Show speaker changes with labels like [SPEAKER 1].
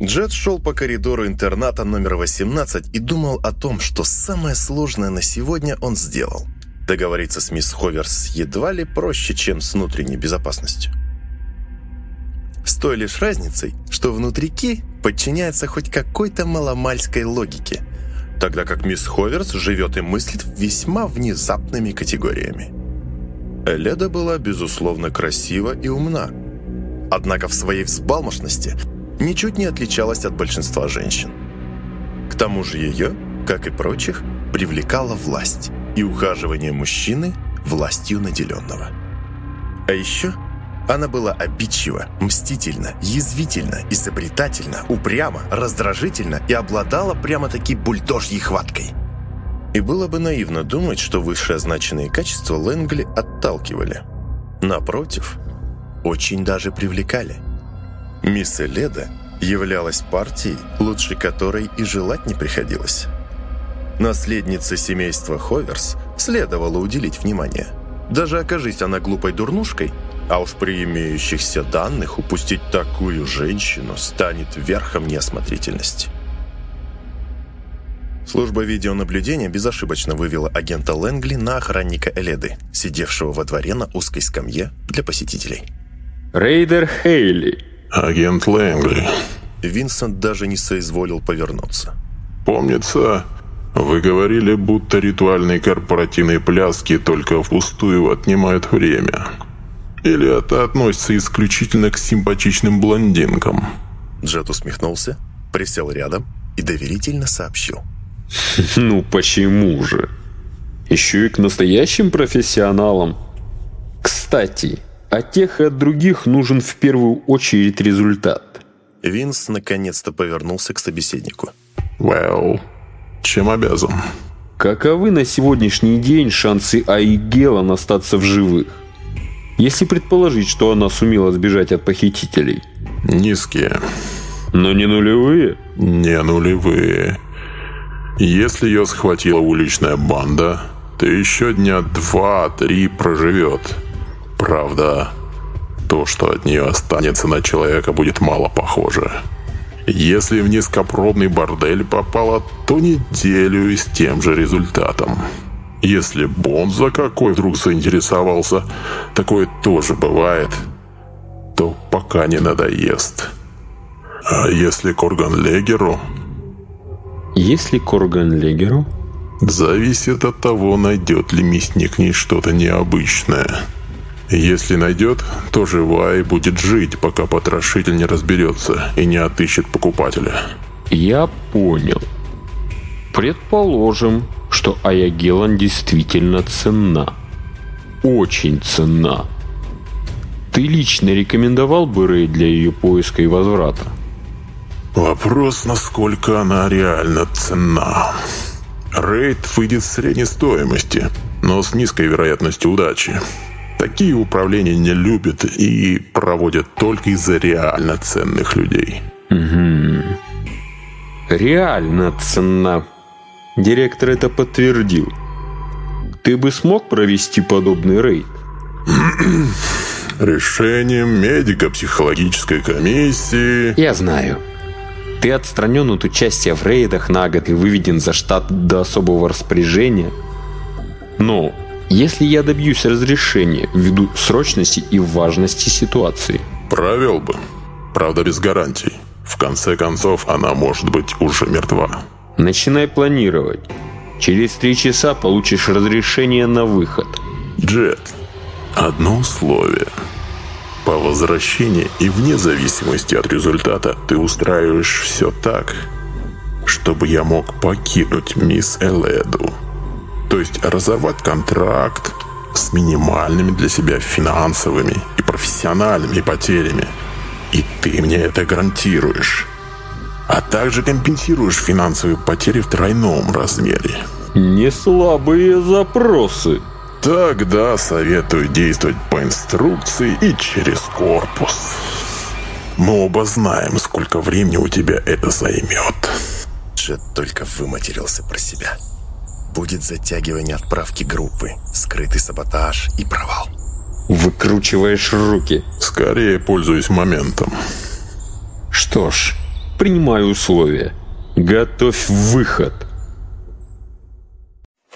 [SPEAKER 1] Джет шел по коридору интерната номер 18 и думал о том, что самое сложное на сегодня он сделал. Договориться с мисс Ховерс едва ли проще, чем с внутренней безопасностью. С той лишь разницей, что внутрики подчиняется хоть какой-то маломальской логике, тогда как мисс Ховерс живет и мыслит весьма внезапными категориями. Леда была, безусловно, красива и умна. Однако в своей взбалмошности ничуть не отличалась от большинства женщин. К тому же ее, как и прочих, привлекала власть и ухаживание мужчины властью наделенного. А еще она была обидчива, мстительна, язвительна, изобретательна, упряма, раздражительна и обладала прямо-таки бульдожьей хваткой. И было бы наивно думать, что вышеозначенные качества Лэнгли отталкивали. Напротив, очень даже привлекали. Мисс Эледа являлась партией, лучше которой и желать не приходилось. Наследнице семейства Ховерс следовало уделить внимание. Даже окажись она глупой дурнушкой, а уж при имеющихся данных упустить такую женщину станет верхом неосмотрительности. Служба видеонаблюдения безошибочно вывела агента Лэнгли на охранника Эледы, сидевшего во дворе на узкой скамье для посетителей.
[SPEAKER 2] «Рейдер Хейли».
[SPEAKER 3] «Агент Лэнгли».
[SPEAKER 1] Винсент даже не соизволил повернуться.
[SPEAKER 3] «Помнится, вы говорили, будто ритуальные корпоративные пляски только впустую отнимают время. Или это относится исключительно к симпатичным блондинкам?»
[SPEAKER 1] Джет усмехнулся, присел рядом и доверительно сообщил.
[SPEAKER 2] Ну почему же? Еще и к настоящим профессионалам. Кстати, от тех и от других нужен в первую очередь результат.
[SPEAKER 1] Винс наконец-то повернулся к собеседнику.
[SPEAKER 3] Well, чем обязан?
[SPEAKER 2] Каковы на сегодняшний день шансы Айгела остаться в живых? Если предположить, что она сумела сбежать от похитителей.
[SPEAKER 3] Низкие.
[SPEAKER 2] Но не нулевые?
[SPEAKER 3] Не нулевые. Если ее схватила уличная банда, то еще дня два-три проживет. Правда, то, что от нее останется на человека, будет мало похоже. Если в низкопробный бордель попала, то неделю и с тем же результатом. Если Бонза какой вдруг заинтересовался, такое тоже бывает, то пока не надоест. А если Корган Легеру
[SPEAKER 2] если Корган Легеру?
[SPEAKER 3] Зависит от того, найдет ли мясник в ней что-то необычное. Если найдет, то живая и будет жить, пока потрошитель не разберется и не отыщет покупателя.
[SPEAKER 2] Я понял. Предположим, что Аягелан действительно ценна. Очень ценна. Ты лично рекомендовал бы Рэй для ее поиска и возврата?
[SPEAKER 3] Вопрос, насколько она реально ценна. Рейд выйдет в средней стоимости, но с низкой вероятностью удачи. Такие управления не любят и проводят только из-за реально ценных людей.
[SPEAKER 2] Угу. Реально ценна. Директор это подтвердил. Ты бы смог провести подобный рейд?
[SPEAKER 3] Решением медико-психологической комиссии...
[SPEAKER 2] Я знаю. Ты отстранен от участия в рейдах на год и выведен за штат до особого распоряжения. Но если я добьюсь разрешения ввиду срочности и важности ситуации?
[SPEAKER 3] Провел бы. Правда, без гарантий. В конце концов, она может быть уже мертва.
[SPEAKER 2] Начинай планировать. Через три часа получишь разрешение на выход.
[SPEAKER 3] Джет, одно условие – по возвращении и вне зависимости от результата ты устраиваешь все так, чтобы я мог покинуть мисс Эледу. То есть разорвать контракт с минимальными для себя финансовыми и профессиональными потерями. И ты мне это гарантируешь. А также компенсируешь финансовые потери в тройном размере.
[SPEAKER 2] Не слабые запросы.
[SPEAKER 3] Тогда советую действовать по инструкции и через корпус. Мы оба знаем, сколько времени у тебя это займет.
[SPEAKER 1] Джет только выматерился про себя. Будет затягивание отправки группы, скрытый саботаж и провал.
[SPEAKER 2] Выкручиваешь руки.
[SPEAKER 3] Скорее пользуюсь моментом.
[SPEAKER 2] Что ж, принимаю условия. Готовь выход.